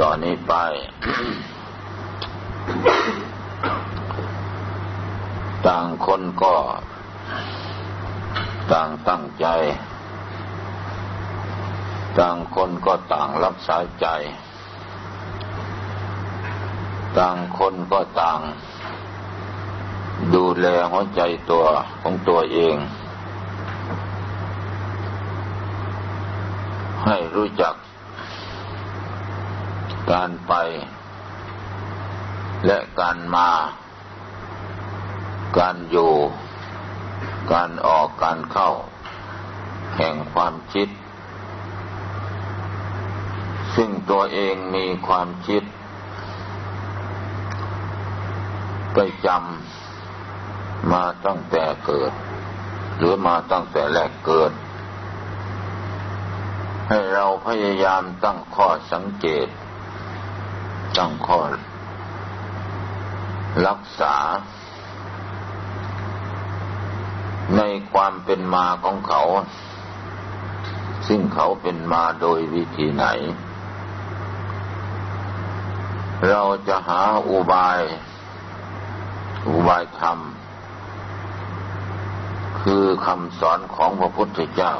ต่อนนี้ไป ต่างคนก็ ต่างตั้งใจ ต่างคนก็ต่างรักษาใจ ต่างคนก็ต่าง ดูแลหัวใจตัวของตัวเอง ให้รู้จัก การไป และการมา การอยู่ การออกการเข้า แห่งความคิด ซึ่งตัวเองมีความคิด ไปจำมาตั้งแต่เกิด หรือมาตั้งแต่แรกเกิดให้เราพยายามตั้งข้อสังเกต ตั้งข้อรักษา ในความเป็นมาของเขา ซึ่งเขาเป็นมาโดยวิธีไหน เราจะหาอุบาย อุบายธรรม คือคำสอนของพระพุทธเจ้า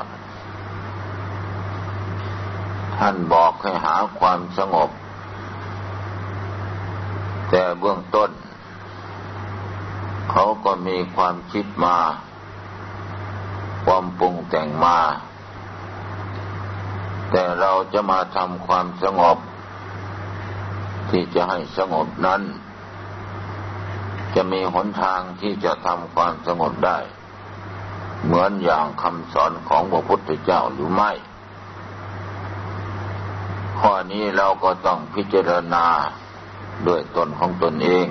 ท่านบอกให้หาความสงบ เบื้องต้น เขาก็มีความคิดมา ความปรุงแต่งมา แต่เราจะมาทำความสงบ ที่จะให้สงบนั้น จะมีหนทางที่จะทำความสงบได้ เหมือนอย่างคำสอนของพระพุทธเจ้าหรือไม่ข้อนี้เราก็ต้องพิจารณา ด้วยตนของตนเอง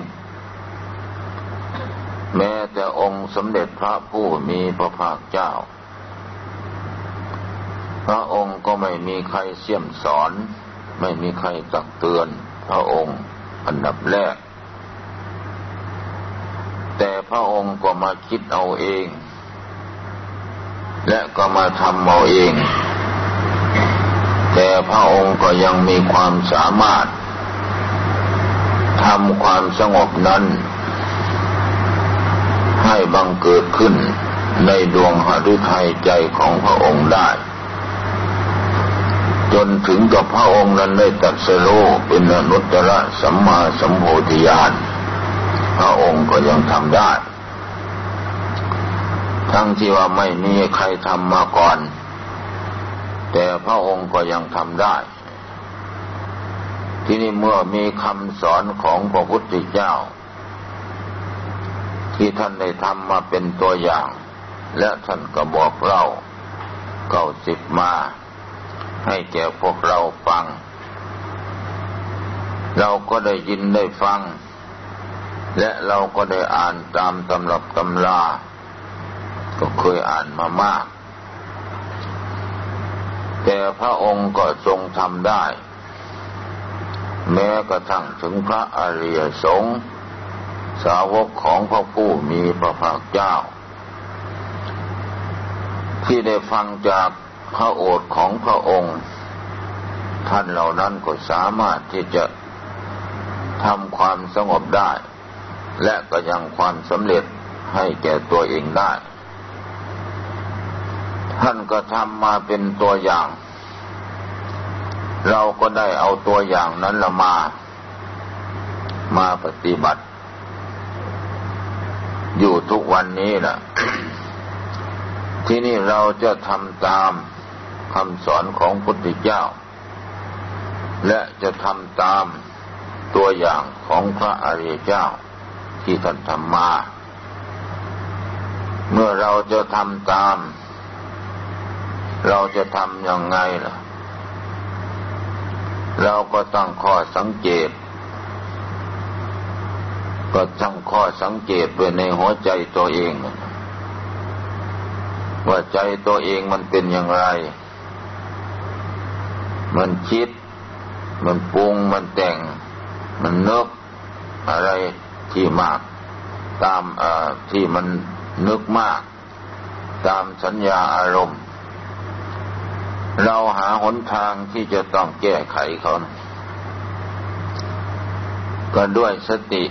แม้แต่องค์สมเด็จพระผู้มีพระภาคเจ้า พระองค์ก็ไม่มีใครเสี่ยมสอน ไม่มีใครตักเตือน พระองค์อันดับแรก แต่พระองค์ก็มาคิดเอาเอง และก็มาทำเอาเอง แต่พระองค์ก็ยังมีความสามารถ ทำความสงบนั้น ให้บังเกิดขึ้นในดวงหฤทัยใจของพระองค์ได้ จนถึงกับพระองค์นั้นได้ตัดสโลเป็นอนุตตรสัมมาสัมโพธิญาณพระองค์ก็ยังทำได้ ทั้งที่ว่าไม่มีใครทำมาก่อน แต่พระองค์ก็ยังทำได้ ที่นี่เมื่อมีคำสอนของพระพุทธเจ้า ที่ท่านได้ทำมาเป็นตัวอย่าง และท่านก็บอกเราเก้าสิบมา ให้แก่พวกเราฟัง เราก็ได้ยินได้ฟัง และเราก็ได้อ่านตามตำรับตำรา ก็เคยอ่านมามาก แต่พระองค์ก็ทรงทำได้ แม้กระทั่งถึงพระอริยสงฆ์สาวกของพระผู้มีพระภาคเจ้า ที่ได้ฟังจากพระโอษฐ์ของพระองค์ ท่านเหล่านั้นก็สามารถที่จะทำความสงบได้ และก็ยังความสำเร็จให้แก่ตัวเองได้ ท่านก็ทำมาเป็นตัวอย่าง เราก็ได้เอาตัวอย่างนั้นละมา มาปฏิบัติ อยู่ทุกวันนี้แหละที่นี่เราจะทำตามคำสอนของพุทธเจ้า และจะทำตามตัวอย่างของพระอริยเจ้าที่ท่านทำมา เมื่อเราจะทำตาม เราจะทำยังไงล่ะ เราก็ตั้งข้อสังเกต ก็ตั้งข้อสังเกตไว้ในหัวใจตัวเอง ว่าใจตัวเองมันเป็นอย่างไร มันคิด มันปรุง มันแต่ง มันนึกอะไรที่มากตามที่มันนึกมาก ตามสัญญาอารมณ์ เราหาหนทางที่จะต้องแก้ไขเขานะก็ด้วยสติ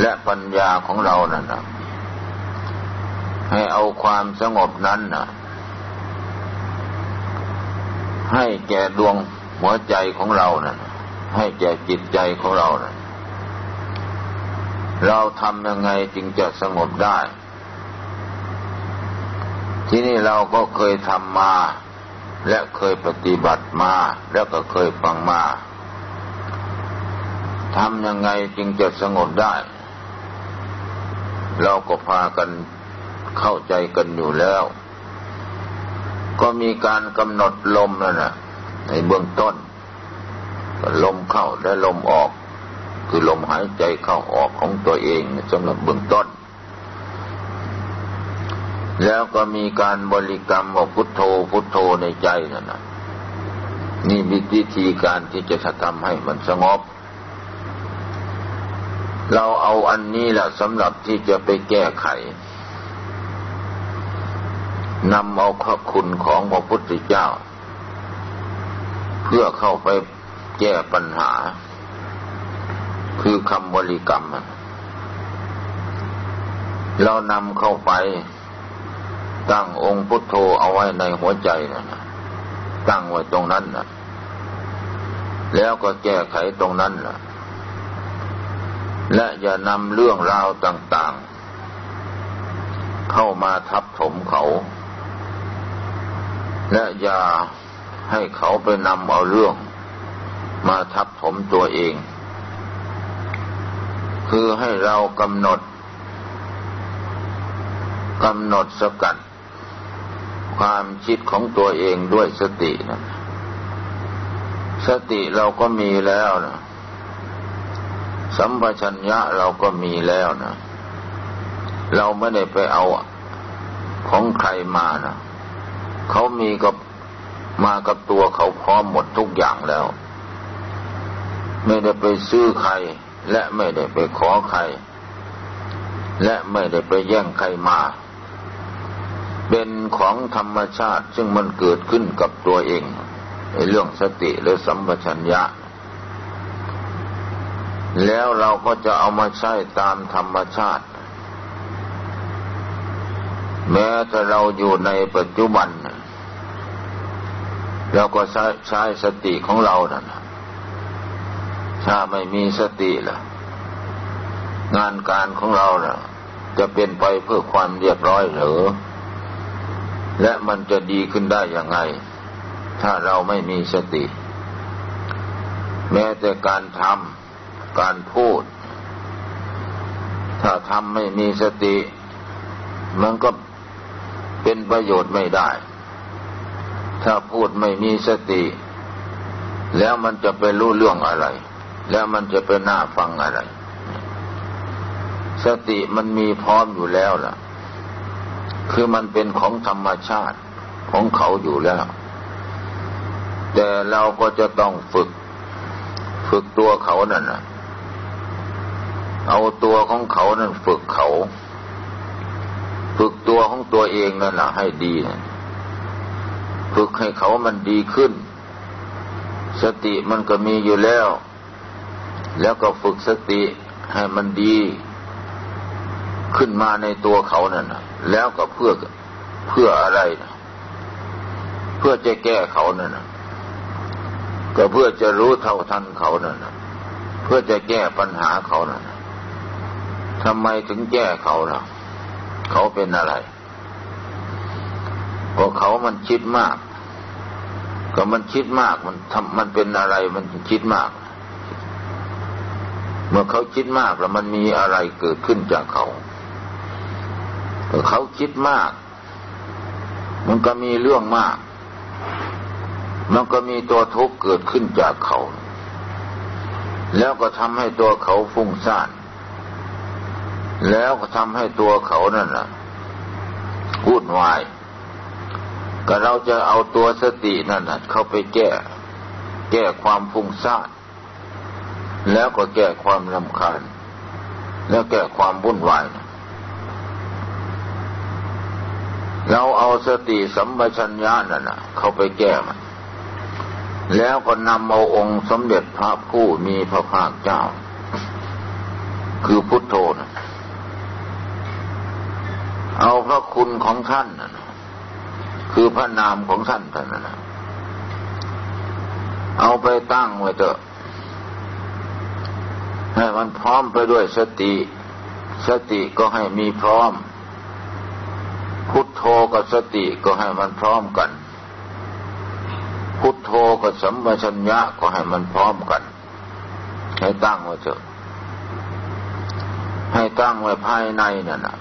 และปัญญาของเรานั่นนะให้เอาความสงบนั้นนะให้แก่ดวงหัวใจของเรานะ่ะ ให้แก่จิตใจของเรานะ่ะ เราทำยังไงจึงจะสงบได้ ที่นี่เราก็เคยทำมา และเคยปฏิบัติมา แล้วก็เคยฟังมาทำยังไงจึงจะสงบได้ เราก็พากันเข้าใจกันอยู่แล้ว ก็มีการกำหนดลมนั่นนะในเบื้องต้นลมเข้าและลมออก คือลมหายใจเข้าออกของตัวเองสำหรับเบื้องต้น แล้วก็มีการบริกรรมว่าพุทโธพุทโธในใจนั่นนะนี่วิธีการที่จะทำให้มันสงบ เราเอาอันนี้แหละสำหรับที่จะไปแก้ไขนำเอาขอบคุณของพระพุทธเจ้า เพื่อเข้าไปแก้ปัญหา คือคำบริกรรม เรานำเข้าไป ตั้งองค์พุทโธเอาไว้ในหัวใจนะตั้งไว้ตรงนั้นนะแล้วก็แก้ไขตรงนั้นนะและอย่านำเรื่องราวต่าง ๆ เข้ามาทับถมเขา และอย่าให้เขาไปนำเอาเรื่อง มาทับถมตัวเอง คือให้เรากำหนดกำหนดสกัด ความคิดของตัวเองด้วยสตินะสติเราก็มีแล้วนะสัมปชัญญะเราก็มีแล้วนะ เราไม่ได้ไปเอาของใครมานะเขามีกับมากับตัวเขาพร้อมหมดทุกอย่างแล้ว ไม่ได้ไปซื้อใคร และไม่ได้ไปขอใคร และไม่ได้ไปแย่งใครมา เป็นของธรรมชาติซึ่งมันเกิดขึ้นกับตัวเองในเรื่องสติหรือสัมปชัญญะ แล้วเราก็จะเอามาใช้ตามธรรมชาติ แม้แต่เราอยู่ในปัจจุบัน เราก็ใช้ใช้สติของเรานั่นถ้าไม่มีสติล่ะ งานการของเราน่ะ จะเป็นไปเพื่อความเรียบร้อยหรือ และมันจะดีขึ้นได้ยังไง ถ้าเราไม่มีสติ แม้แต่การทำการพูด ถ้าทำไม่มีสติ มันก็เป็นประโยชน์ไม่ได้ ถ้าพูดไม่มีสติ แล้วมันจะไปรู้เรื่องอะไร แล้วมันจะไปน่าฟังอะไร สติมันมีพร้อมอยู่แล้วล่ะ คือมันเป็นของธรรมชาติของเขาอยู่แล้ว แต่เราก็จะต้องฝึก ฝึกตัวเขานั่นนะเอาตัวของเขานั่นฝึกเขา ฝึกตัวของตัวเองนั่นแหละให้ดีนะฝึกให้เขามันดีขึ้น สติมันก็มีอยู่แล้ว แล้วก็ฝึกสติให้มันดี ขึ้นมาในตัวเขานั่นนะแล้วก็เพื่อเพื่ออะไรนะเพื่อจะแก้เขานั่นนะก็เพื่อจะรู้เท่าทันเขานั่นนะเพื่อจะแก้ปัญหาเขานั่นนะทำไมถึงแก้เขาล่ะ เขาเป็นอะไรก็เขามันคิดมาก ก็มันคิดมากมันทำมันเป็นอะไรมันคิดมาก เมื่อเขาคิดมากแล้วมันมีอะไรเกิดขึ้นจากเขา เขาคิดมาก มันก็มีเรื่องมาก มันก็มีตัวทุกข์เกิดขึ้นจากเขา แล้วก็ทำให้ตัวเขาฟุ้งซ่าน แล้วก็ทำให้ตัวเขานั่นน่ะวุ่นวาย ก็เราจะเอาตัวสตินั่นน่ะเข้าไปแก้ แก้ความฟุ้งซ่าน แล้วก็แก้ความลำคาญ แล้วแก้ความวุ่นวาย เราเอาสติสัมปชัญญะนั่นน่ะเข้าไปแก้มันแล้วก็นำเอาองค์สมเด็จพระผู้มีพระภาคเจ้า คือพุทโธนะเอาพระคุณของท่านนะคือพระนามของท่านท่านนะเอาไปตั้งไว้เถอะให้มันพร้อมไปด้วยสติ สติก็ให้มีพร้อม พุทโธกับสติก็ให้มันพร้อมกัน พุทโธกับสัมปชัญญะก็ให้มันพร้อมกัน ให้ตั้งไว้เถอะ ให้ตั้งไว้ภายในนั่นนะ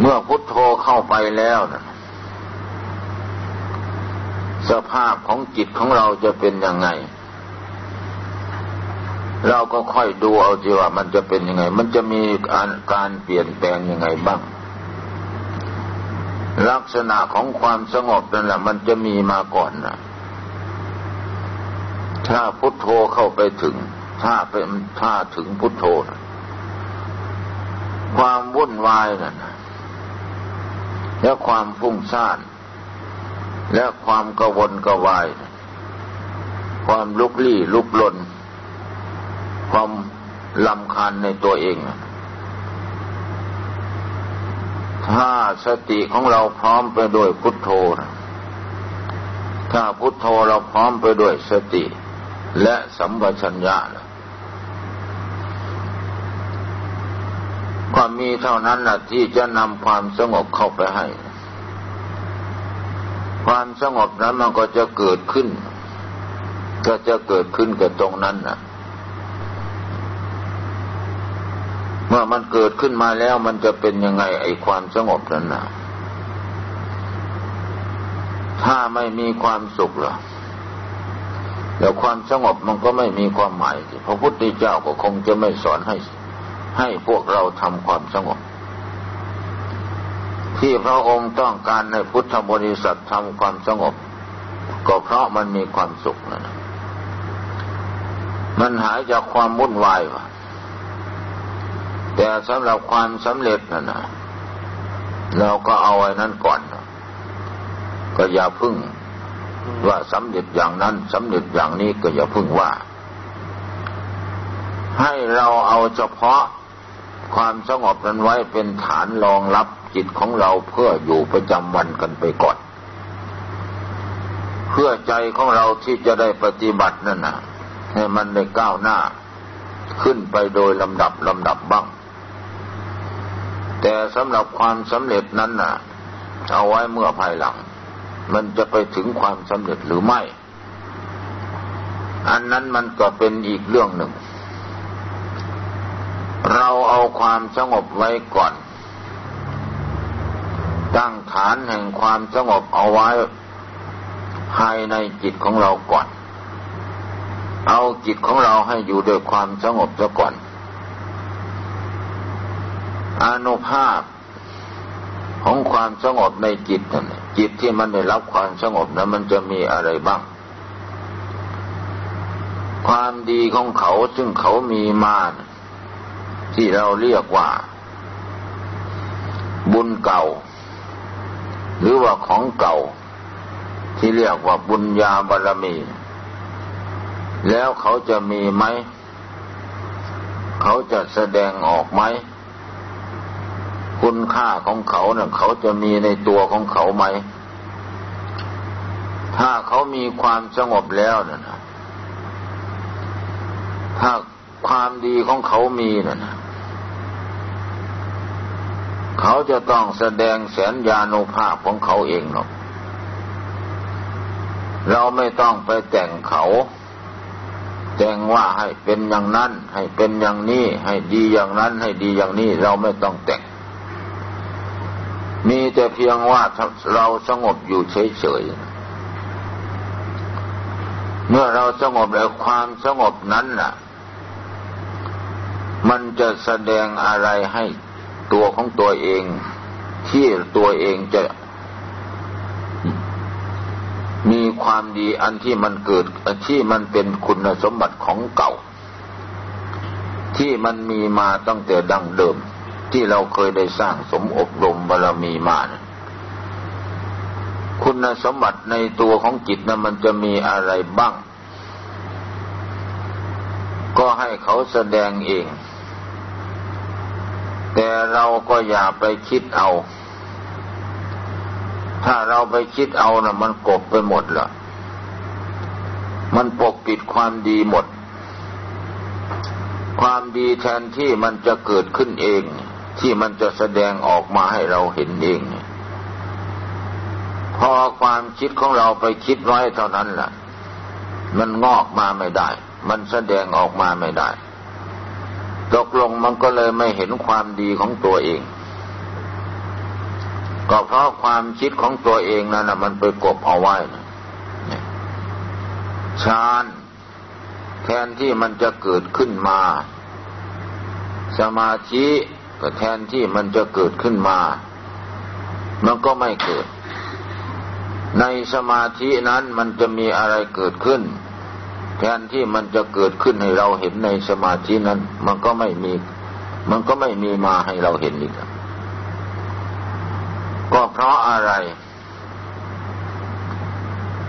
เมื่อพุทโธเข้าไปแล้วนะสภาพของจิตของเราจะเป็นยังไง เราก็ค่อยดูเอาจีว่ามันจะเป็นยังไง มันจะมีการการเปลี่ยนแปลงยังไงบ้าง ลักษณะของความสงบนั่นแหละมันจะมีมาก่อนนะถ้าพุทโธเข้าไปถึง ถ้าเป็นถ้าถึงพุทโธนะความวุ่นวายนั่นและความฟุ้งซ่าน และความกวนกวาย ความลุกลี้ลุกลน ความลำคาญในตัวเอง ถ้าสติของเราพร้อมไปด้วยพุทโธนะถ้าพุทโธเราพร้อมไปด้วยสติ และสัมปชัญญะนะความมีเท่านั้นนะที่จะนำความสงบเข้าไปให้ ความสงบนั้นมันก็จะเกิดขึ้น ก็จะเกิดขึ้นกับตรงนั้นนะ เมื่อมันเกิดขึ้นมาแล้วมันจะเป็นยังไงไอ้ความสงบนั้นนะถ้าไม่มีความสุขหรอแล้วความสงบมันก็ไม่มีความหมายพระพุทธเจ้าก็คงจะไม่สอนให้ ให้พวกเราทำความสงบ ที่พระองค์ต้องการในพุทธบริษัททำความสงบ ก็เพราะมันมีความสุขนะมันหายจากความวุ่นวายวะ แต่สำหรับความสำเร็จนะนนะเราก็เอาไว้นั้นก่อน ก็อย่าพึ่งว่าสำเร็จอย่างนั้นสำเร็จอย่างนี้ก็อย่าพึ่งว่า ให้เราเอาเฉพาะความสงบนั้นไว้เป็นฐานรองรับจิตของเราเพื่ออยู่ประจำวันกันไปก่อน เพื่อใจของเราที่จะได้ปฏิบัตินั่นนะให้มันได้ก้าวหน้า ขึ้นไปโดยลำดับลำดับบ้าง แต่สำหรับความสำเร็จนั้นน่ะ เอาไว้เมื่อภายหลัง มันจะไปถึงความสำเร็จหรือไม่ อันนั้นมันก็เป็นอีกเรื่องหนึ่ง เราเอาความสงบไว้ก่อน ตั้งฐานแห่งความสงบเอาไว้ภายในจิตของเราก่อน เอาจิตของเราให้อยู่ด้วยความสงบซะก่อน อนุภาพของความสงบในจิตนั่นจิตที่มันได้รับความสงบนั้นมันจะมีอะไรบ้าง ความดีของเขาซึ่งเขามีมาที่เราเรียกว่า บุญเก่า หรือว่าของเก่า ที่เรียกว่าบุญญาบารมี แล้วเขาจะมีไหม เขาจะแสดงออกไหม คุณค่าของเขาเนะ่ยเขาจะมีในตัวของเขาไหม ถ้าเขามีความสงบแล้วเนะ่ะถ้าความดีของเขามีเนะ่ะเขาจะต้องแสดงแสนยานุภาพของเขาเองหรอกเราไม่ต้องไปแต่งเขา แต่งว่าให้เป็นอย่างนั้น ให้เป็นอย่างนี้ ให้ดีอย่างนั้น ให้ดีอย่างนี้ เราไม่ต้องแต่ง มีแต่เพียงว่าเราสงบอยู่เฉยๆ เมื่อเราสงบแล้วความสงบนั้นน่ะ มันจะแสดงอะไรให้ตัวของตัวเอง ที่ตัวเองจะ มีความดีอันที่มันเกิดที่มันเป็นคุณสมบัติของเก่า ที่มันมีมาตั้งแต่ดั้งเดิม ที่เราเคยได้สร้างสมอบรมบารมีมานะคุณสมบัติในตัวของจิตนะมันจะมีอะไรบ้าง ก็ให้เขาแสดงเอง แต่เราก็อย่าไปคิดเอา ถ้าเราไปคิดเอานะ่ะ มันกบไปหมดละมันปกปิดความดีหมด ความดีแทนที่มันจะเกิดขึ้นเอง ที่มันจะแสดงออกมาให้เราเห็นเอง พอความคิดของเราไปคิดไว้เท่านั้นแหละมันงอกมาไม่ได้ มันแสดงออกมาไม่ได้ ตกลงมันก็เลยไม่เห็นความดีของตัวเอง ก็เพราะความคิดของตัวเองนั่นนะมันไปกบเอาไว้ฌานแทนที่มันจะเกิดขึ้นมา สมาธิ ก็แทนที่มันจะเกิดขึ้นมา มันก็ไม่เกิด ในสมาธินั้นมันจะมีอะไรเกิดขึ้น แทนที่มันจะเกิดขึ้นให้เราเห็นในสมาธินั้น มันก็ไม่มี มันก็ไม่มีมาให้เราเห็นอีกก็เพราะอะไร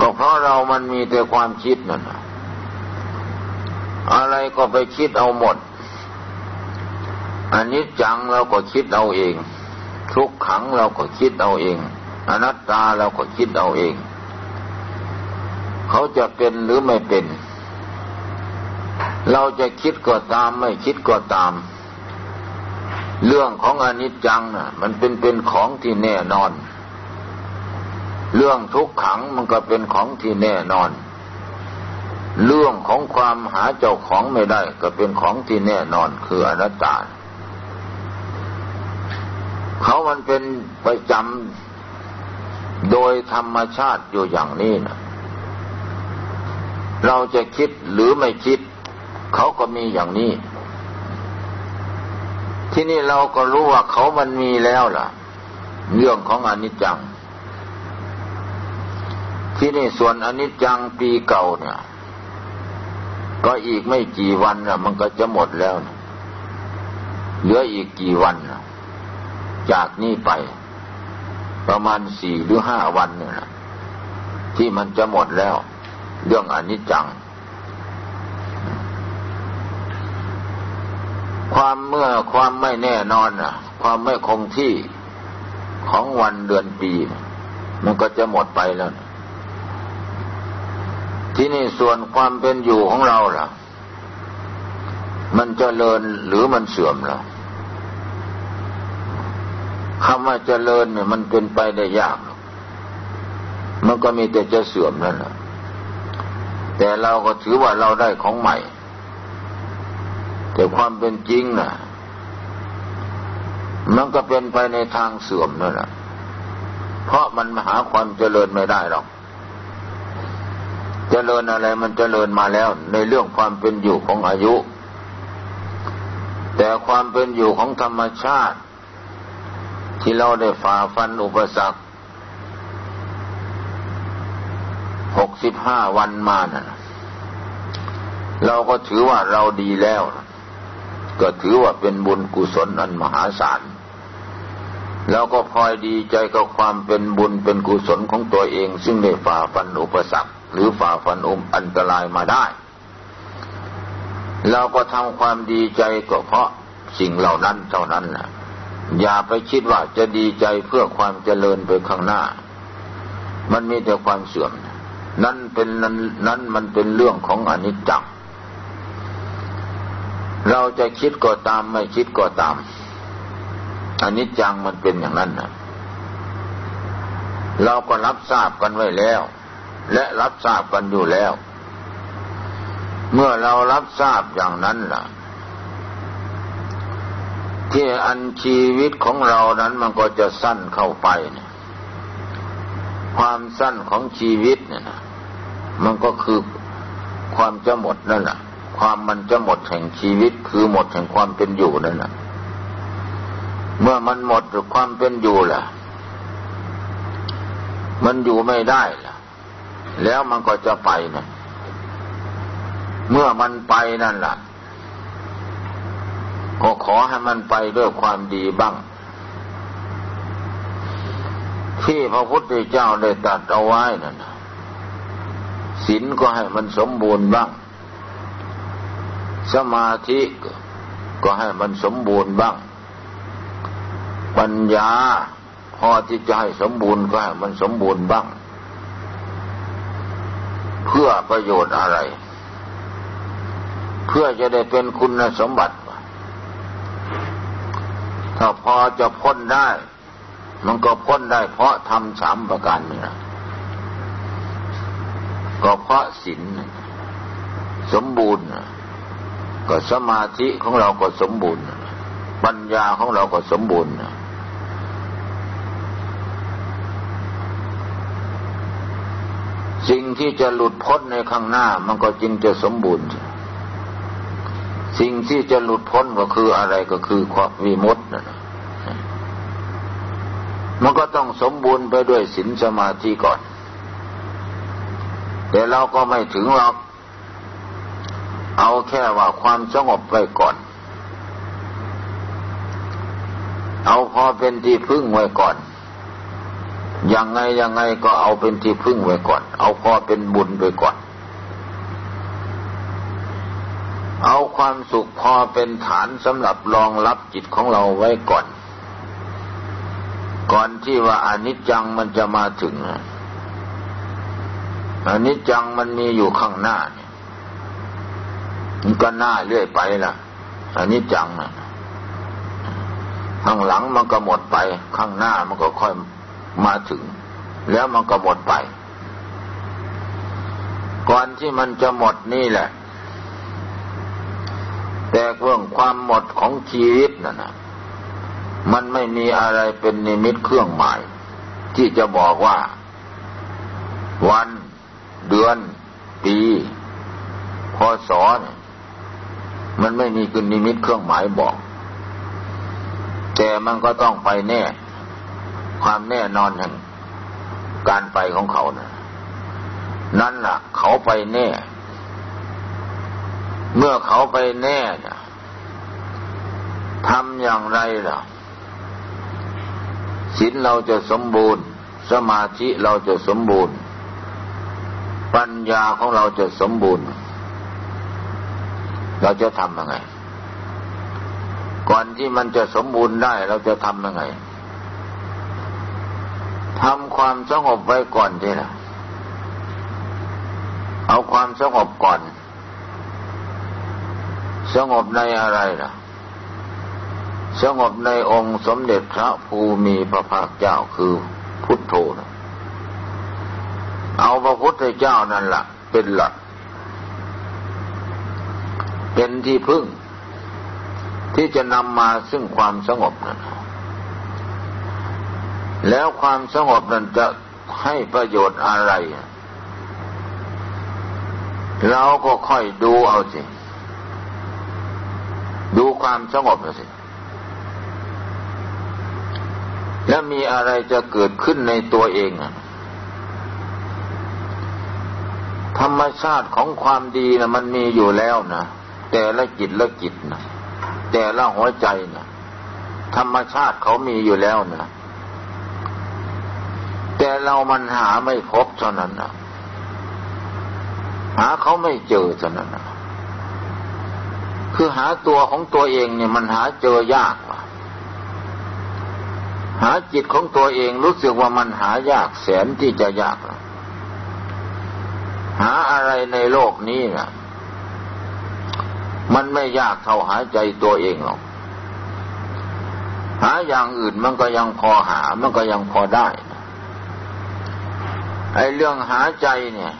ก็เพราะเรามันมีแต่ความคิดนั่นอะไรก็ไปคิดเอาหมด อันนี้จังเราก็คิดเอาเอง ทุกขังเราก็คิดเอาเอง อนัตตาเราก็คิดเอาเอง เขาจะเป็นหรือไม่เป็น เราจะคิดก็ตามไม่คิดก็ตาม เรื่องของอนิจจังน่ะ มันเป็นเป็นของที่แน่นอน เรื่องทุกขังมันก็เป็นของที่แน่นอน เรื่องของความหาเจ้าของไม่ได้ ก็เป็นของที่แน่นอนคืออนัตตา เขามันเป็นประจำโดยธรรมชาติอยู่อย่างนี้นะเราจะคิดหรือไม่คิด เขาก็มีอย่างนี้ ที่นี่เราก็รู้ว่าเขามันมีแล้วล่ะ เรื่องของอนิจจัง ที่นี่ส่วนอนิจจังปีเก่าเนี่ย ก็อีกไม่กี่วันนะมันก็จะหมดแล้วนะเหลืออีกกี่วันนะ จากนี้ไป ประมาณสี่หรือห้าวันเนี่ยนะที่มันจะหมดแล้ว เรื่องอนิจจัง ความเมื่อความไม่แน่นอนนะความไม่คงที่ของวันเดือนปี มันก็จะหมดไปแล้ว ที่นี่ส่วนความเป็นอยู่ของเราล่ะ มันจเจริญหรือมันเสื่อมล่ะ คำว่าเจริญเนี่ยมันเป็นไปได้ยาก มันก็มีแต่จะเสื่อมนั่นแหละแต่เราก็ถือว่าเราได้ของใหม่ แต่ความเป็นจริงน่ะ มันก็เป็นไปในทางเสื่อมนั่นแหละเพราะมันหาความเจริญไม่ได้หรอก เจริญอะไรมันเจริญมาแล้ว ในเรื่องความเป็นอยู่ของอายุ แต่ความเป็นอยู่ของธรรมชาติ ที่เราได้ฝ่าฟันอุปสรรคหกสิบห้าวันมานะ่ะ เราก็ถือว่าเราดีแล้ว ก็ถือว่าเป็นบุญกุศลอันมหาศาลแล้วก็พลอยดีใจกับความเป็นบุญเป็นกุศลของตัวเอง ซึ่งได้ฝ่าฟันอุปสรรคหรือฝ่าฟันอุมอันตรายมาได้ เราก็ทำความดีใจก็เพราะสิ่งเหล่านั้นเท่านั้นนะ อย่าไปคิดว่าจะดีใจเพื่อความเจริญไปข้างหน้า มันมีแต่ความเสื่อม นั่นเป็นนั้นนั้นมันเป็นเรื่องของอนิจจัง เราจะคิดก็ตามไม่คิดก็ตามอนิจจังมันเป็นอย่างนั้นนะเราก็รับทราบกันไว้แล้ว และรับทราบกันอยู่แล้ว เมื่อเรารับทราบอย่างนั้นล่ะ ที่อันชีวิตของเรานั้นมันก็จะสั้นเข้าไปเนี่ยความสั้นของชีวิตเนี่ยนะมันก็คือความจะหมดนั่นแหละความมันจะหมดแห่งชีวิตคือหมดแห่งความเป็นอยู่นั่นแหละเมื่อมันหมดความเป็นอยู่ล่ะ มันอยู่ไม่ได้ล่ะ แล้วมันก็จะไปนะเมื่อมันไปนั่นล่ะ ก็ขอให้มันไปด้วยความดีบ้าง ที่พระพุทธเจ้าได้ตัดเอาไว้นั่นศีลก็ให้มันสมบูรณ์บ้าง สมาธิก็ให้มันสมบูรณ์บ้าง ปัญญาพอที่จะให้สมบูรณ์ก็ให้มันสมบูรณ์บ้าง เพื่อประโยชน์อะไร เพื่อจะได้เป็นคุณสมบัติ ถ้าพอจะพ้นได้ มันก็พ้นได้เพราะทำสามประการนี่นะก็เพราะศีลสมบูรณ์ ก็สมาธิของเราก็สมบูรณ์ ปัญญาของเราก็สมบูรณ์สิ่งที่จะหลุดพ้นในข้างหน้ามันก็จึงจะสมบูรณ์ สิ่งที่จะหลุดพ้นก็คืออะไรก็คือความวิมุตตินะมันก็ต้องสมบูรณ์ไปด้วยศีลสมาธิก่อน แต่เราก็ไม่ถึงหรอก เอาแค่ว่าความสงบไว้ก่อน เอาพอเป็นที่พึ่งไว้ก่อน ยังไงยังไงก็เอาเป็นที่พึ่งไว้ก่อน เอาพอเป็นบุญไว้ก่อน เอาความสุขพอเป็นฐานสำหรับรองรับจิตของเราไว้ก่อน ก่อนที่ว่าอนิจจังมันจะมาถึงอนนี้จังมันมีอยู่ข้างหน้าเนี่ยมันก็หน้าเรื่อยไปล่ะอนนี้จังนะข้างหลังมันก็หมดไป ข้างหน้ามันก็ค่อยมาถึง แล้วมันก็หมดไป ก่อนที่มันจะหมดนี่แหละ แต่เรื่องความหมดของชีวิตน่ะนะมันไม่มีอะไรเป็นนิมิตเครื่องหมาย ที่จะบอกว่า วัน เดือน ปีพศมันไม่มีคุณนิมิตเครื่องหมายบอก แต่มันก็ต้องไปแน่ ความแน่นอนแห่งการไปของเขานะนั่นล่ะ เขาไปแน่ เมื่อเขาไปแน่ทำอย่างไรล่ะศีลเราจะสมบูรณ์ สมาธิเราจะสมบูรณ์ ปัญญาของเราจะสมบูรณ์ เราจะทำยังไง ก่อนที่มันจะสมบูรณ์ได้ เราจะทำยังไงทำความสงบไว้ก่อนทีละเอาความสงบก่อน สงบในอะไรล่ะ สงบในองค์สมเด็จพระภูมิพระภาคเจ้าคือพุทโธนะเอาพระพุทธเจ้านั่นละ่ะ เป็นหลัก เป็นที่พึ่ง ที่จะนำมาซึ่งความสงบนั้นแล้วความสงบนั้นจะให้ประโยชน์อะไร เราก็ค่อยดูเอาสิ ดูความสงบเอาสิ แล้วมีอะไรจะเกิดขึ้นในตัวเองอะธรรมชาติของความดีนะมันมีอยู่แล้วนะแต่ละจิตละจิตนะแต่ละหัวใจนะธรรมชาติเขามีอยู่แล้วนะแต่เรามันหาไม่พบเท่านั้นนะหาเขาไม่เจอเท่านั้นนะ คือหาตัวของตัวเองเนี่ยมันหาเจอยากว่ะหาจิตของตัวเองรู้สึกว่ามันหายากแสนที่จะยาก หาอะไรในโลกนี้นะมันไม่ยากเท่าหาใจตัวเองหรอก หาอย่างอื่นมันก็ยังพอหา มันก็ยังพอได้ ไอ้เรื่องหาใจเนี่ย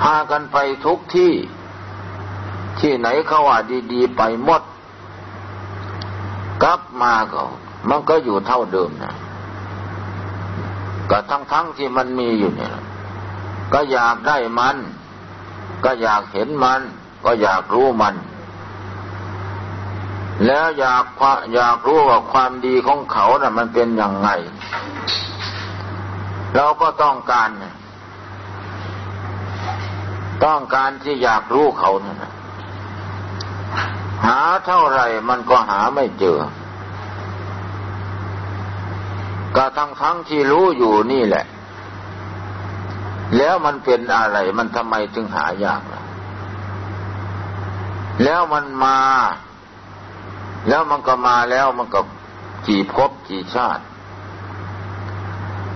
พากันไปทุกที่ ที่ไหนเขาว่าดีๆไปหมด กลับมาก็มันก็อยู่เท่าเดิมนะก็ทั้งๆที่มันมีอยู่เนี่ย ก็อยากได้มัน ก็อยากเห็นมัน ก็อยากรู้มัน แล้วอยากอยากรู้ว่าความดีของเขานะ่ะ มันเป็นยังไง เราก็ต้องการ ต้องการที่อยากรู้เขานะ่ะ หาเท่าไรมันก็หาไม่เจอ ก็ทั้งทั้งที่รู้อยู่นี่แหละ แล้วมันเป็นอะไร มันทำไมจึงหายากล่ะแล้วมันมา แล้วมันก็มาแล้วมันก็กี่ภพกี่ชาติ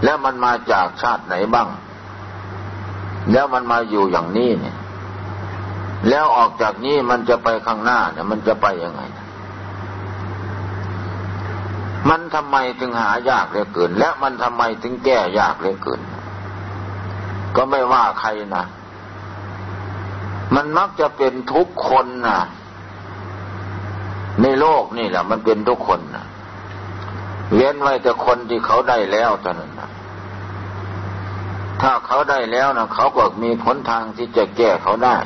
แล้วมันมาจากชาติไหนบ้าง แล้วมันมาอยู่อย่างนี้เนี่ย แล้วออกจากนี้มันจะไปข้างหน้าเนี่ยมันจะไปยังไง มันทำไมถึงหายากเหลือเกิน และมันทำไมถึงแก้ยากเหลือเกิน ก็ไม่ว่าใครนะ มันมักจะเป็นทุกคนนะในโลกนี่แหละมันเป็นทุกคนนะเว้นไว้แต่คนที่เขาได้แล้วเท่านั้นนะถ้าเขาได้แล้วนะเขาก็มีผลทางที่จะแก้เขาได้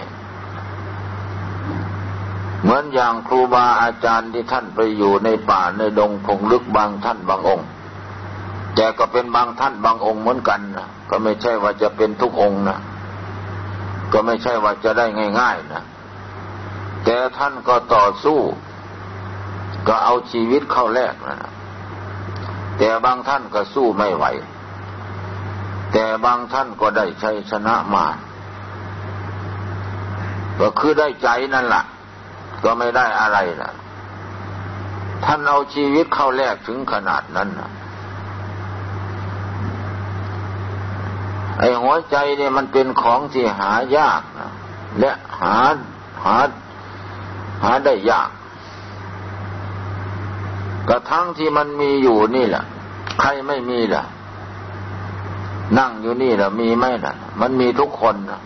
มือนอย่างครูบาอาจารย์ที่ท่านไปอยู่ในป่าในดงพงลึกบางท่านบางองค์ แต่ก็เป็นบางท่านบางองค์เหมือนกันนะก็ไม่ใช่ว่าจะเป็นทุกองค์นะก็ไม่ใช่ว่าจะได้ง่าย ๆนะแต่ท่านก็ต่อสู้ ก็เอาชีวิตเข้าแลกนะแต่บางท่านก็สู้ไม่ไหว แต่บางท่านก็ได้ชัยชนะมา ก็คือได้ใจนั่นแหละ ก็ไม่ได้อะไรนะท่านเอาชีวิตเข้าแลกถึงขนาดนั้นนะไอ้หัวใจเนี่ยมันเป็นของที่หายากนะและหาหาหาได้ยาก กระทั่งที่มันมีอยู่นี่แหละใครไม่มีล่ะ นั่งอยู่นี่ล่ะมีไหมล่ะ มันมีทุกคนนะ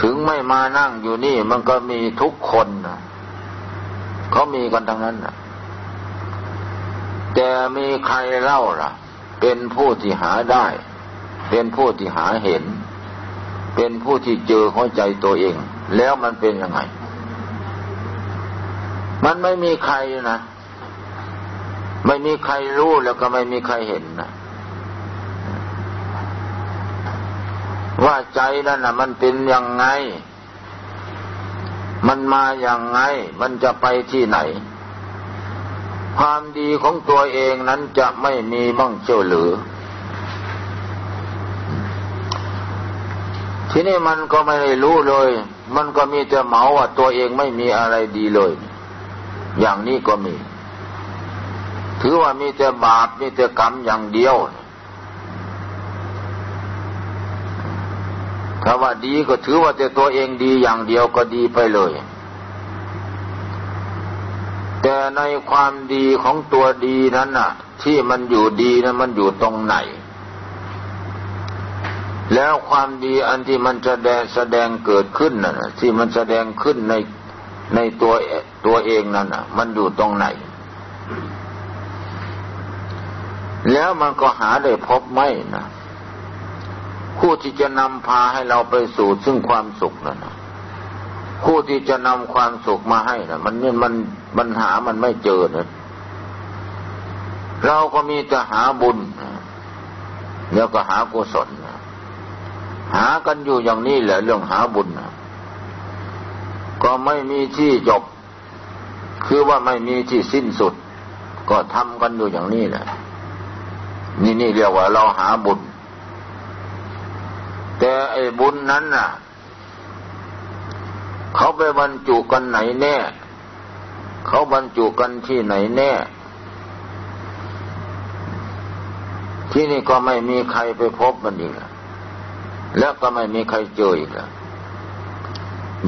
ถึงไม่มานั่งอยู่นี่มันก็มีทุกคนนะเขามีกันทั้งนั้นนะแต่มีใครเล่าล่ะ เป็นผู้ที่หาได้ เป็นผู้ที่หาเห็น เป็นผู้ที่เจอหัวใจตัวเอง แล้วมันเป็นยังไง มันไม่มีใครนะ ไม่มีใครรู้แล้วก็ไม่มีใครเห็นนะ ว่าใจนั่นนะมันเป็นยังไง มันมาอย่างไง มันจะไปที่ไหน ความดีของตัวเองนั้นจะไม่มีบ้างเจ้าหรือ ทีนี้มันก็ไม่ได้รู้เลย มันก็มีแต่เหมาว่าตัวเองไม่มีอะไรดีเลย อย่างนี้ก็มี ถือว่ามีแต่บาปมีแต่กรรมอย่างเดียว ถ้าว่าดีก็ถือว่าแต่ตัวเองดีอย่างเดียวก็ดีไปเลย แต่ในความดีของตัวดีนั้นน่ะ ที่มันอยู่ดีนะมันอยู่ตรงไหน แล้วความดีอันที่มันจะแดงแสดงเกิดขึ้นน่ะ ที่มันแสดงขึ้นในในตัวตัวเองนั่นน่ะ มันอยู่ตรงไหน แล้วมันก็หาได้พบไม่นะ ผู้ที่จะนำพาให้เราไปสู่ซึ่งความสุขนั่นนะผู้ที่จะนำความสุขมาให้นะมันเนี่ยมันมันหามันไม่เจอนะเราก็มีแต่หาบุญแล้วก็หากุศลหากันอยู่อย่างนี้แหละเรื่องหาบุญก็ไม่มีที่จบ คือว่าไม่มีที่สิ้นสุด ก็ทำกันอยู่อย่างนี้แหละ นี่นี่เรียกว่าเราหาบุญ แต่ไอ้บุญนั้นน่ะ เขาไปบรรจุกันไหนแน่ เขาบรรจุกันที่ไหนแน่ ที่นี่ก็ไม่มีใครไปพบมันอีกแล้วก็ไม่มีใครเจออีกแล้ว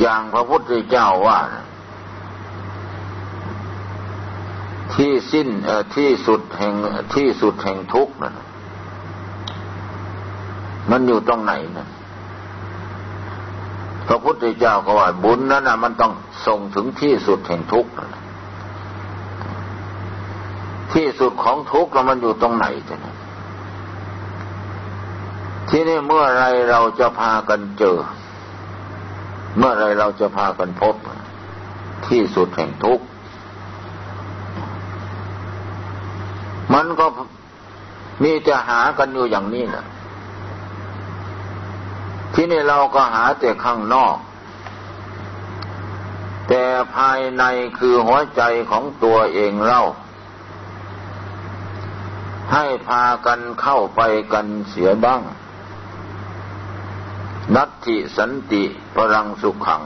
อย่างพระพุทธเจ้าว่า ที่สิ้นที่สุดแห่งที่สุดแห่งทุกข์นั่น มันอยู่ตรงไหนนะพระพุทธเจ้าก็ว่าบุญนั้นนะมันต้องส่งถึงที่สุดแห่งทุกข์ที่สุดของทุกข์แล้วมันอยู่ตรงไหนจะนะที่นี่เมื่อไรเราจะพากันเจอ เมื่อไรเราจะพากันพบ ที่สุดแห่งทุกข์มันก็มีจะหากันอยู่อย่างนี้นะ ที่นี่เราก็หาแต่ข้างนอก แต่ภายในคือหัวใจของตัวเองเล่า ให้พากันเข้าไปกันเสียบ้าง นัตถิสันติพลังสุขขัง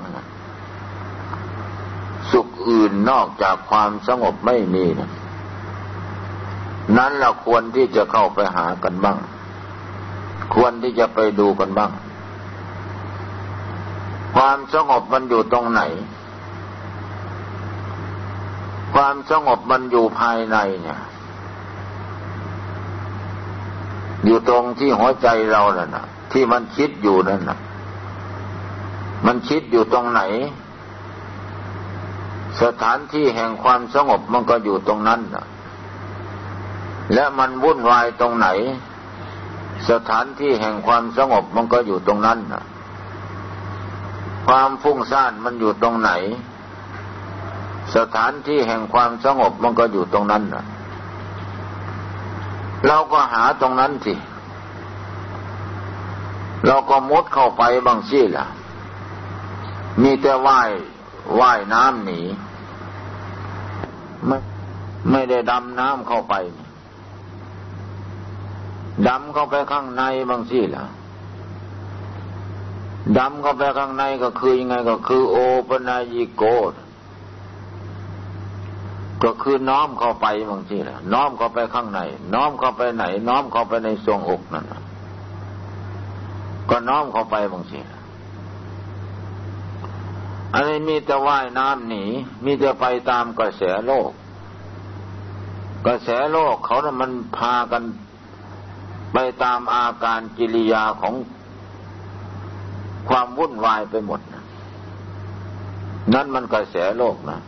สุขอื่นนอกจากความสงบไม่มีนะนั้นเราควรที่จะเข้าไปหากันบ้าง ควรที่จะไปดูกันบ้าง ความสงบมันอยู่ตรงไหน ความสงบมันอยู่ภายในเนี่ย อยู่ตรงที่หัวใจเราน่ะนะที่มันคิดอยู่นั่นนะมันคิดอยู่ตรงไหน สถานที่แห่งความสงบมันก็อยู่ตรงนั้นนะและมันวุ่นวายตรงไหน สถานที่แห่งความสงบมันก็อยู่ตรงนั้นนะ ความฟุ้งซ่านมันอยู่ตรงไหน สถานที่แห่งความสงบมันก็อยู่ตรงนั้นนะเราก็หาตรงนั้นสิเราก็มุดเข้าไปบางที่ล่ะ มีแต่ว่ายว่ายน้ำหนีไม่ไม่ได้ดำน้ำเข้าไป ดำเข้าไปข้างในบางที่ล่ะ ดำเข้าไปข้างในก็คือยังไงก็คือ โอปนายิโกก็คือน้อมเข้าไปบางทีล่ะน้อมเข้าไปข้างใน น้อมเข้าไปไหน น้อมเข้าไปในทรวงอกนั่นก็น้อมเข้าไปบางทีอันนี้มีแต่ว่ายน้ำหนีมีแต่ไปตามกระแสโลก กระแสโลกเขาน่ะมันพากันไปตามอาการกิริยาของ ความวุ่นวายไปหมดนะนั่นมันกระแสโลกนะ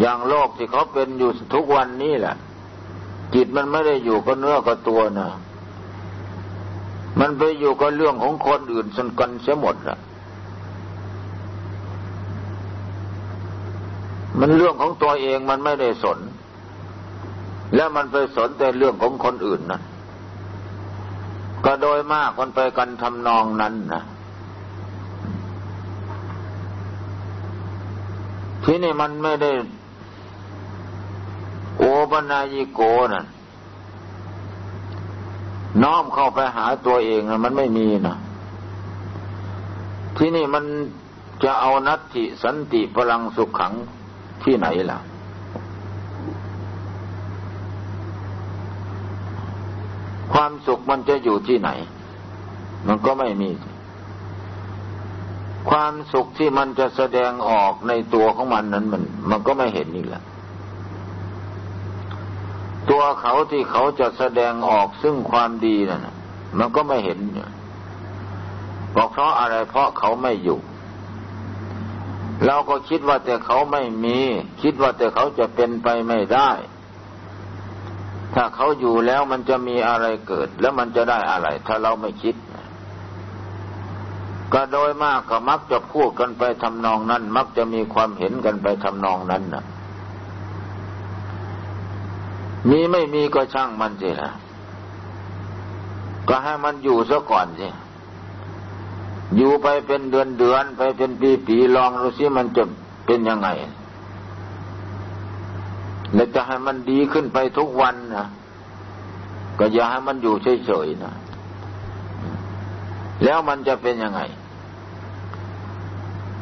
อย่างโลกที่เขาเป็นอยู่ทุกวันนี้แหละ จิตมันไม่ได้อยู่กับเนื้อกับตัวนะมันไปอยู่กับเรื่องของคนอื่นสนกันเสียหมดนะมันเรื่องของตัวเองมันไม่ได้สน แล้วมันไปสนแต่เรื่องของคนอื่นนะ ก็โดยมากคนไปกันทำนองนั้นนะที่นี่มันไม่ได้โอปนายิโกนะ่ะน้อมเข้าไปหาตัวเองนะมันไม่มีนะที่นี่มันจะเอานัตติสันติพลังสุขขังที่ไหนล่ะ ความสุขมันจะอยู่ที่ไหน มันก็ไม่มี ความสุขที่มันจะแสดงออกในตัวของมันนั้นมัน มันก็ไม่เห็นนี่แหละ ตัวเขาที่เขาจะแสดงออกซึ่งความดีนั่นมันก็ไม่เห็นบอกเพราะอะไรเพราะเขาไม่อยู่เราก็คิดว่าแต่เขาไม่มี คิดว่าแต่เขาจะเป็นไปไม่ได้ ถ้าเขาอยู่แล้วมันจะมีอะไรเกิด แล้วมันจะได้อะไร ถ้าเราไม่คิด ก็โดยมากก็มักจะพูดกันไปทำนองนั้น มักจะมีความเห็นกันไปทำนองนั้นนะมีไม่มีก็ช่างมันสินะก็ให้มันอยู่ซะก่อนสิอยู่ไปเป็นเดือนเดือนไปเป็นปีปีลองดูสิมันจะเป็นยังไง และจะให้มันดีขึ้นไปทุกวันนะก็อย่าให้มันอยู่เฉยๆนะแล้วมันจะเป็นยังไง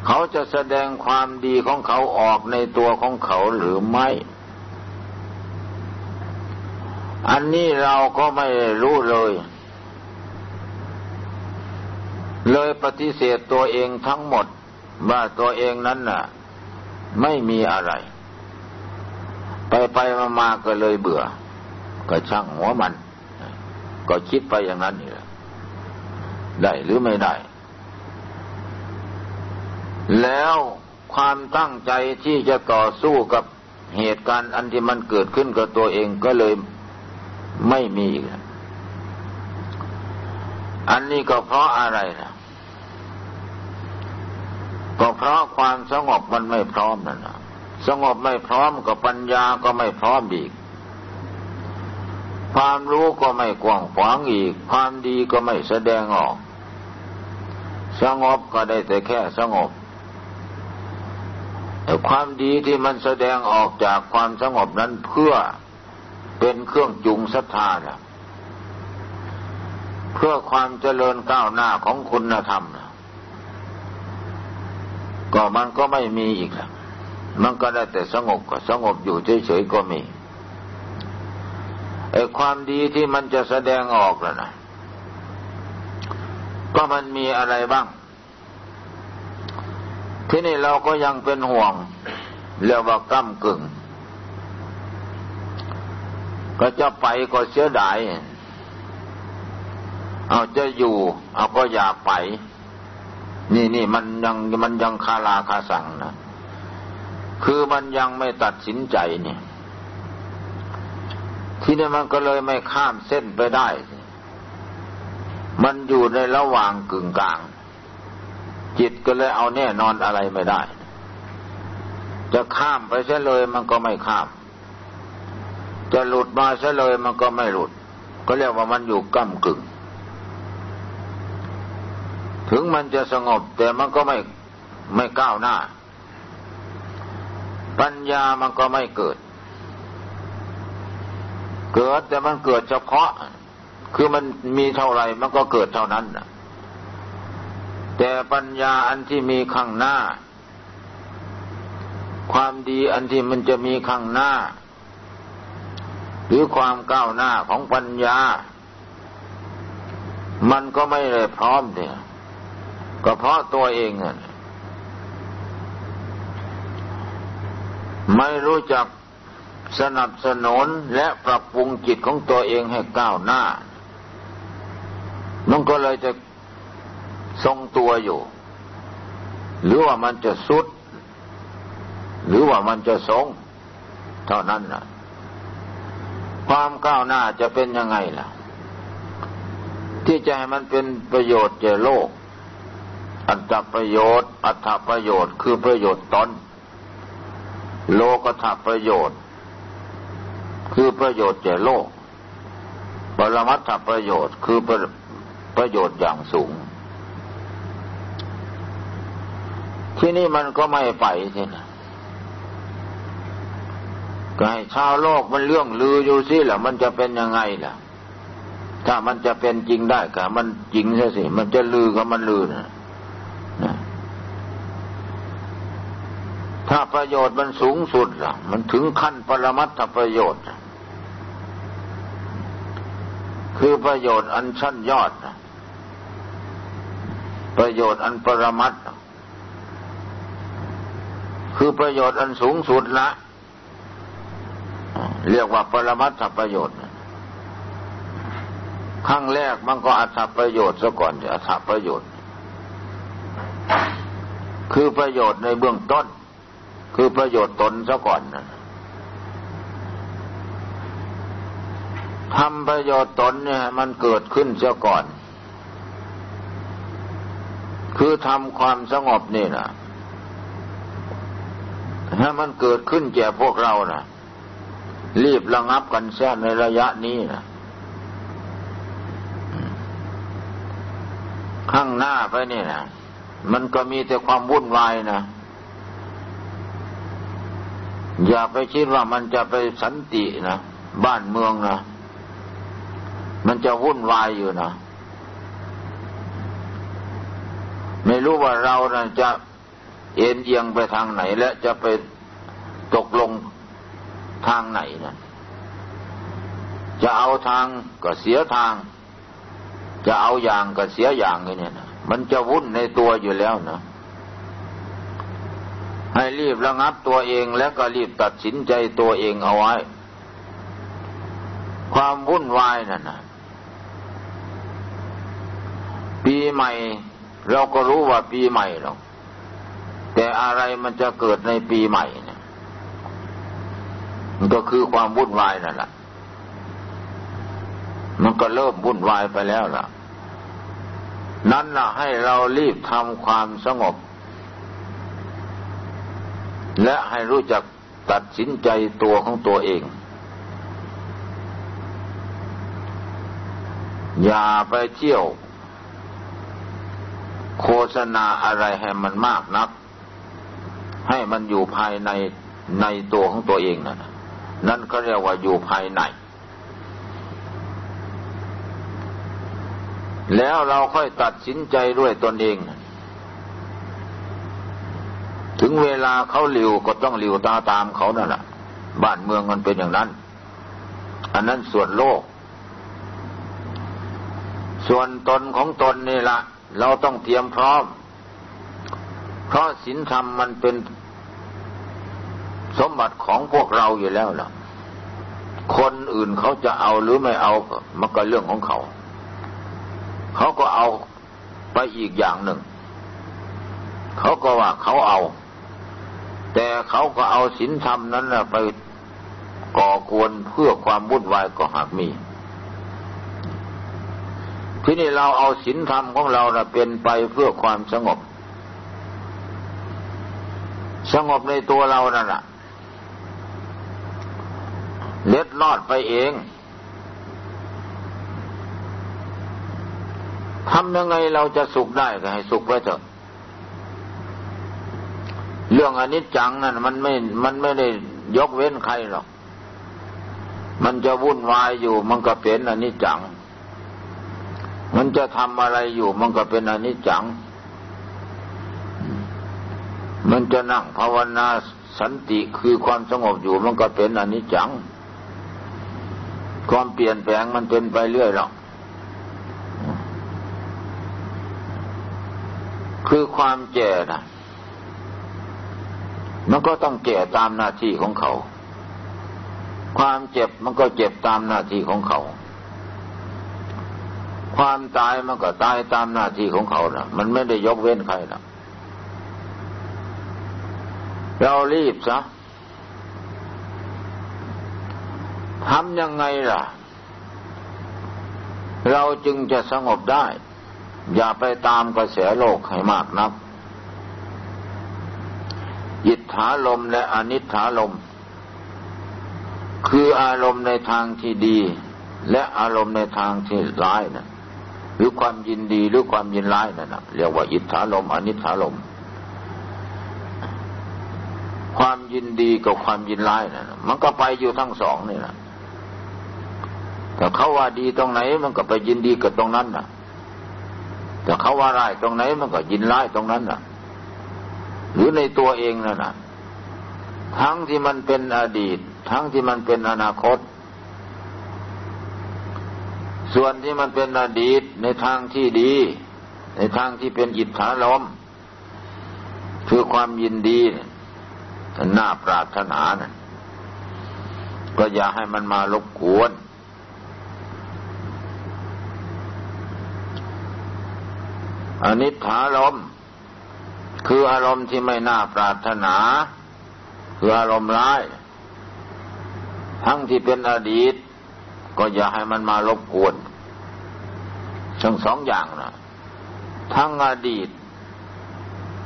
เขาจะแสดงความดีของเขาออกในตัวของเขาหรือไม่ อันนี้เราก็ไม่รู้เลย เลยปฏิเสธตัวเองทั้งหมด ว่าตัวเองนั้นน่ะ ไม่มีอะไร ไปไปมามาก็เลยเบื่อ ก็ช่างหัวมัน ก็คิดไปอย่างนั้นนี่แหละได้หรือไม่ได้ แล้วความตั้งใจที่จะต่อสู้กับเหตุการณ์อันที่มันเกิดขึ้นกับตัวเองก็เลยไม่มีอีกอันนี้ก็เพราะอะไรนะก็เพราะความสงบมันไม่พร้อมนั่นนะ สงบไม่พร้อมกับปัญญาก็ไม่พร้อมอีก ความรู้ก็ไม่กว้างขวางอีก ความดีก็ไม่แสดงออก สงบก็ได้แต่แค่สงบแต่ความดีที่มันแสดงออกจากความสงบนั้นเพื่อเป็นเครื่องจูงศรัทธานะเพื่อความเจริญก้าวหน้าของคุณธรรมนะก็มันก็ไม่มีอีกแล้ว มันก็ได้แต่สงบก็สงบอยู่เฉยๆก็มีไอ้ความดีที่มันจะแสดงออกแล้วนะก็มันมีอะไรบ้าง ที่นี่เราก็ยังเป็นห่วงเรียกว่าก้ากึ่ง ก็จะไปก็เสียดาย เอาจะอยู่ เอาก็อยากไป นี่นี่มันยังมันยังคาราคาสั่งนะ คือมันยังไม่ตัดสินใจเนี่ย ที่นี่มันก็เลยไม่ข้ามเส้นไปได้ มันอยู่ในระหว่างกึ่งกลาง จิตก็เลยเอาแน่นอนอะไรไม่ได้ จะข้ามไปเสียเลยมันก็ไม่ข้าม จะหลุดมาเสียเลยมันก็ไม่หลุด ก็เรียกว่ามันอยู่ก้ากึ่ง ถึงมันจะสงบแต่มันก็ไม่ไม่ก้าวหน้า ปัญญามันก็ไม่เกิด เกิดแต่มันเกิดเฉพาะ คือมันมีเท่าไรมันก็เกิดเท่านั้นแต่ปัญญาอันที่มีข้างหน้า ความดีอันที่มันจะมีข้างหน้า หรือความก้าวหน้าของปัญญา มันก็ไม่ได้พร้อมเดียก็เพราะตัวเองน่ะ ไม่รู้จักสนับสนุนและปรับปรุงจิตของตัวเองให้ก้าวหน้า มันก็เลยจะทรงตัวอยู่ หรือว่ามันจะสุด หรือว่ามันจะทรง เท่านั้นนะความก้าวหน้าจะเป็นยังไงล่ะ ที่จะให้มันเป็นประโยชน์แก่โลก อัตประโยชน์ อัตประโยชน์คือประโยชน์ตน โลกธรรมประโยชน์ คือประโยชน์แก่โลก ปรมัตถประโยชน์คือประประโยชน์อย่างสูง ที่นี่มันก็ไม่ไปทีนะก็ให้ชาวโลกมันเรื่องลืออยู่สิแหละมันจะเป็นยังไงล่ะ ถ้ามันจะเป็นจริงได้ก็มันจริงใช่สิ มันจะลือก็มันลือนะ ถ้าประโยชน์มันสูงสุดล่ะ มันถึงขั้นปรมัตถประโยชน์ คือประโยชน์อันชั้นยอด ประโยชน์อันปรมัตคือประโยชน์อันสูงสุดละเรียกว่าปรมัตถประโยชน์ขั้งแรกมันก็อัตประโยชน์ซะก่อนอัตประโยชน์ คือประโยชน์ในเบื้องต้น คือประโยชน์ตนซะก่อนนะทำประโยชน์ตนเนี่ย มันเกิดขึ้นซะก่อน คือทำความสงบนี่นะถ้ามันเกิดขึ้นแก่พวกเรานะรีบระงับกันเสียในระยะนี้นะข้างหน้าไปนี่นะมันก็มีแต่ความวุ่นวายนะ อย่าไปคิดว่ามันจะไปสันตินะบ้านเมืองนะมันจะวุ่นวายอยู่นะไม่รู้ว่าเรานะจะเอ็นเอียงไปทางไหน และจะไปตกลงทางไหนนะจะเอาทางก็เสียทาง จะเอาอย่างก็เสียอย่างเนี่ยนะมันจะวุ่นในตัวอยู่แล้วนะ ให้รีบระงับตัวเองแล้วก็รีบตัดสินใจตัวเองเอาไว้ ความวุ่นวายนั่นนะปีใหม่ เราก็รู้ว่าปีใหม่หรอกแต่อะไรมันจะเกิดในปีใหม่เนี่ยมันก็คือความวุ่นวายนั่นแหละมันก็เริ่มวุ่นวายไปแล้วล่ะ นั้นล่ะให้เรารีบทำความสงบ และให้รู้จักตัดสินใจตัวของตัวเอง อย่าไปเที่ยว โฆษณาอะไรให้มันมากนัก ให้มันอยู่ภายในในตัวของตัวเองนั่นนั่นก็เรียกว่าอยู่ภายใน แล้วเราค่อยตัดสินใจด้วยตนเองนะ ถึงเวลาเขาหลิวก็ต้องหลิวตาตามเขานั่นแหละบ้านเมืองมันเป็นอย่างนั้น อันนั้นส่วนโลก ส่วนตนของตนนี่ละเราต้องเตรียมพร้อม เพราะศีลธรรมมันเป็นสมบัติของพวกเราอยู่แล้วล่ะ คนอื่นเขาจะเอาหรือไม่เอามันก็เรื่องของเขา เขาก็เอาไปอีกอย่างหนึ่ง เขาก็ว่าเขาเอา แต่เขาก็เอาศีลธรรมนั้นไปก่อกวนเพื่อความวุ่นวายก็หากมี ที่นี่เราเอาศีลธรรมของเรานะเป็นไปเพื่อความสงบ สงบในตัวเรานั่นแหละเล็ดลอดไปเองทำยังไงเราจะสุขได้ก็ให้สุขไว้เถอะ เรื่องอนิจจังนั่นมันไม่ มันไม่ได้ยกเว้นใครหรอก มันจะวุ่นวายอยู่ มันก็เป็นอนิจจัง มันจะทำอะไรอยู่ มันก็เป็นอนิจจัง มันจะนั่งภาวนาสันติคือความสงบอยู่ มันก็เป็นอนิจจัง ความเปลี่ยนแปลงมันเป็นไปเรื่อยหรอกคือความแก่นะ มันก็ต้องแก่ตามหน้าที่ของเขา ความเจ็บมันก็เจ็บตามหน้าที่ของเขา ความตายมันก็ตายตามหน้าที่ของเขานะมันไม่ได้ยกเว้นใครนะเรารีบซะทำยังไงล่ะ เราจึงจะสงบได้ อย่าไปตามกระแสโลกให้มากนัก อิทธาลมและอนิถาลม คืออารมณ์ในทางที่ดี และอารมณ์ในทางที่ร้ายนะหรือความยินดีหรือความยินร้ายนั่นนะเรียกว่าอิทธาลมอนิถาลม ความยินดีกับความยินร้ายนะ่ะมันก็ไปอยู่ทั้งสองนี่แหละแต่เขาว่าดีตรงไหนมันก็ไปยินดีกับตรงนั้นน่ะแต่เขาว่าร้ายตรงไหนมันก็ยินร้ายตรงนั้นน่ะหรือในตัวเองนั่นนะ ทั้งที่มันเป็นอดีต ทั้งที่มันเป็นอนาคต ส่วนที่มันเป็นอดีตในทางที่ดี ในทางที่เป็นอิทธาลมคือความยินดีน่าปรารถนานะก็อย่าให้มันมารบกวน อนิถารม คืออารมณ์ที่ไม่น่าปรารถนา คืออารมณ์ร้าย ทั้งที่เป็นอดีต ก็อย่าให้มันมารบกวนทั้งสองอย่างนะทั้งอดีต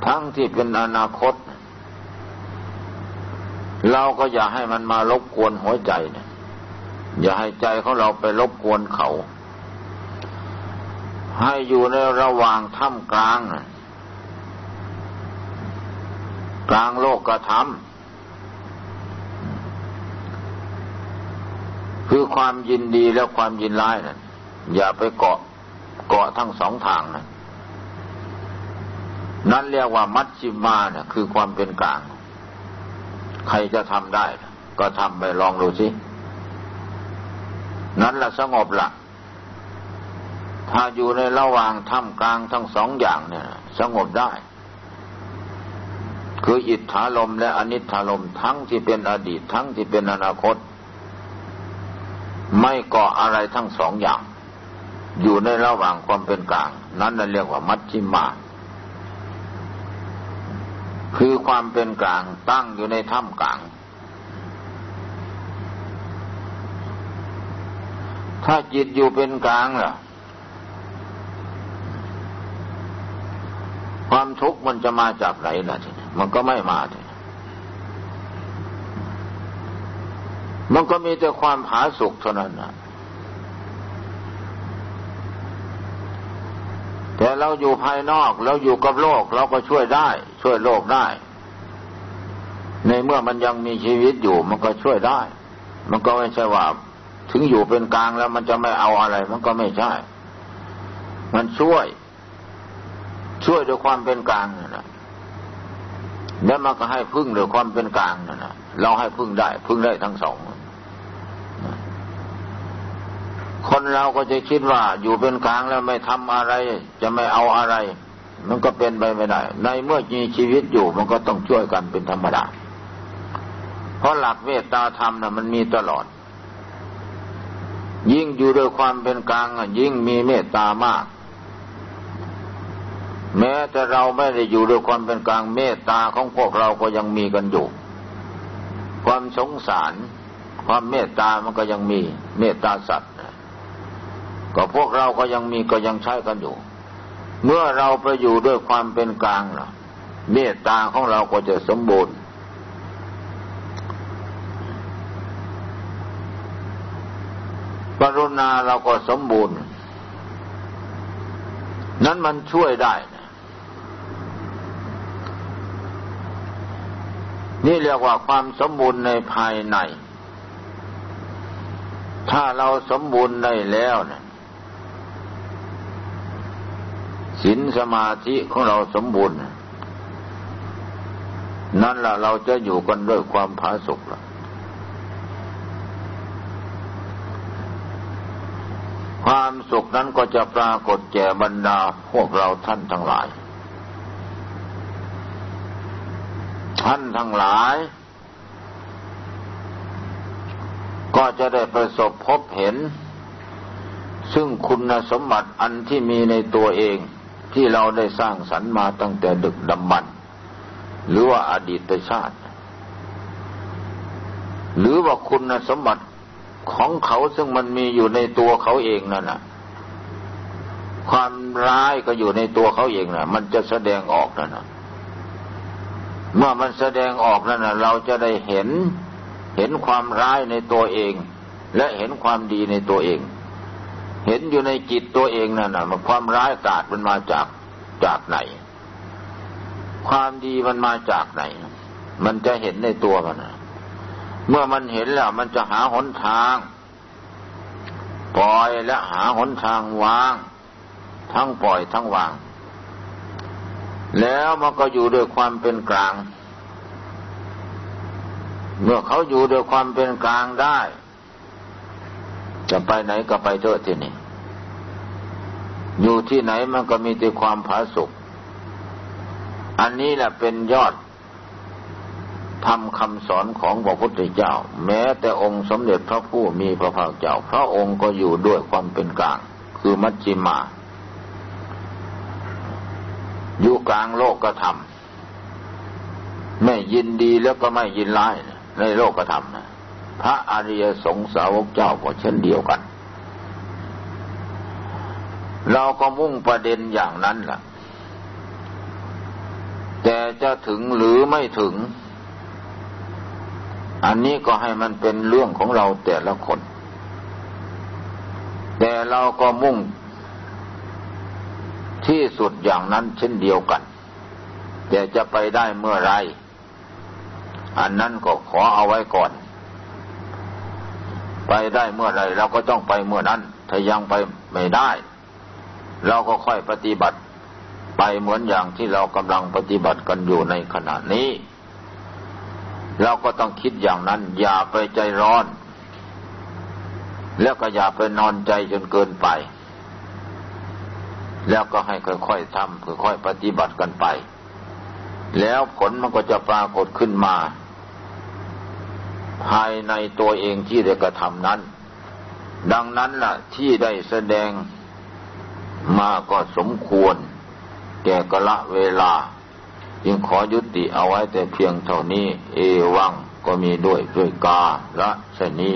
ทั้งที่เป็นอนาคต เราก็อย่าให้มันมารบกวนหัวใจนะอย่าให้ใจของเราไปรบกวนเขา ให้อยู่ในระหว่างท่ามกลาง กลางโลกกระทำ คือความยินดีและความยินร้ายนะ่ะ อย่าไปเกาะเกาะทั้งสองทางนะนั่นเรียกว่ามัชชิมาเนะ่ยคือความเป็นกลาง ใครจะทำได้ก็ทำไปลองดูสินั้นละสงบละถ้าอยู่ในระหว่างท่ามกลางทั้งสองอย่างเนี่ย สงบได้ คืออิทธาลมและอนิธาลมทั้งที่เป็นอดีต ทั้งที่เป็นอนาคต ไม่ก่ออะไรทั้งสองอย่าง อยู่ในระหว่างความเป็นกลาง นั้นเรียกว่ามัชชิมาคือความเป็นกลางตั้งอยู่ในถ้ำกลาง ถ้าจิตอยู่เป็นกลางล่ะ ความทุกข์มันจะมาจากไหนล่ะทีมันก็ไม่มาที มันก็มีแต่ความผาสุกเท่านั้นนะแต่เราอยู่ภายนอกเราอยู่กับโลกเราก็ช่วยได้ ช่วยโลกได้ ในเมื่อมันยังมีชีวิตอยู่ มันก็ช่วยได้ มันก็ไม่ใช่ว่า ถึงอยู่เป็นกลางแล้วมันจะไม่เอาอะไร มันก็ไม่ใช่ มันช่วย ช่วยด้วยความเป็นกลางนะ่ะแล้วมันก็ให้พึ่งด้วยความเป็นกลางนะ่ะเราให้พึ่งได้ พึ่งได้ทั้งสอง คนเราก็จะคิดว่าอยู่เป็นกลางแล้วไม่ทำอะไร จะไม่เอาอะไร มันก็เป็นไปไม่ได้ ในเมื่อมีชีวิตอยู่มันก็ต้องช่วยกันเป็นธรรมดา เพราะหลักเมตตาธรรมนะ่ะมันมีตลอด ยิ่งอยู่ด้วยความเป็นกลางยิ่งมีเมตตามาก แม้แต่เราไม่ได้อยู่ด้วยความเป็นกลางเมตตาของพวกเราก็ยังมีกันอยู่ ความสงสาร ความเมตตามันก็ยังมี เมตตาสัตว์ ก็พวกเราก็ยังมีก็ยังใช้กันอยู่ เมื่อเราไปอยู่ด้วยความเป็นกลางล่ะ เมตตาของเราก็จะสมบูรณ์กรุณาเราก็สมบูรณ์ นั้นมันช่วยได้นะนี่เรียกว่าความสมบูรณ์ในภายใน ถ้าเราสมบูรณ์ได้แล้วนะ ศีลสมาธิของเราสมบูรณ์ นั่นละเราจะอยู่กันด้วยความผาสุกละความสุขนั้นก็จะปรากฏแก่บรรดาพวกเราท่านทั้งหลาย ท่านทั้งหลาย ก็จะได้ประสบพบเห็นซึ่งคุณสมบัติอันที่มีในตัวเอง ที่เราได้สร้างสรรค์มาตั้งแต่ดึกดำบรรหรือว่าอดีตชาติ หรือว่าคุณสมบัติของเขาซึ่งมันมีอยู่ในตัวเขาเองนั่นนะความร้ายก็อยู่ในตัวเขาเองนะมันจะแสดงออกนั่นนะเมื่อมันแสดงออกนั่นนะเราจะได้เห็นเห็นความร้ายในตัวเอง และเห็นความดีในตัวเอง เห็นอยู่ในจิตตัวเองนั่นนะมันความร้ายกาจมันมาจากจากไหน ความดีมันมาจากไหน มันจะเห็นในตัวมันนะเมื่อมันเห็นแล้ว มันจะหาหนทาง ปล่อยและหาหนทางวาง ทั้งปล่อยทั้งวาง แล้วมันก็อยู่ด้วยความเป็นกลาง เมื่อเขาอยู่ด้วยความเป็นกลางได้ จะไปไหนก็ไปเถอะที่นี่ อยู่ที่ไหนมันก็มีแต่ความผาสุกอันนี้แหละเป็นยอดทำคำสอนของพระพุทธเจ้า แม้แต่องค์สมเด็จพระผู้มีพระภาคเจ้า พระองค์ก็อยู่ด้วยความเป็นกลาง คือมัจจิมา อยู่กลางโลกกระทำไม่ยินดีแล้วก็ไม่ยินร้ายในโลกกระทำนะ พระอริยสงสาวกเจ้าก็เช่นเดียวกัน เราก็มุ่งประเด็นอย่างนั้นล่ะ แต่จะถึงหรือไม่ถึง อันนี้ก็ให้มันเป็นเรื่องของเราแต่ละคน แต่เราก็มุ่งที่สุดอย่างนั้นเช่นเดียวกัน แต่จะไปได้เมื่อไร อันนั้นก็ขอเอาไว้ก่อน ไปได้เมื่อไรเราก็ต้องไปเมื่อนั้น ถ้ายังไปไม่ได้ เราก็ค่อยปฏิบัติ ไปเหมือนอย่างที่เรากำลังปฏิบัติกันอยู่ในขณะนี้ เราก็ต้องคิดอย่างนั้น อย่าไปใจร้อน แล้วก็อย่าไปนอนใจจนเกินไป แล้วก็ให้ค่อยๆทำค่อยๆปฏิบัติกันไป แล้วผลมันก็จะปรากฏขึ้นมา ภายในตัวเองที่ได้กระทำนั้น ดังนั้นล่ะที่ได้แสดงมาก็สมควร แก่กละเวลา จึงขอยุติเอาไว้แต่เพียงเท่านี้ เอวังก็มีด้วยด้วยกาละชนี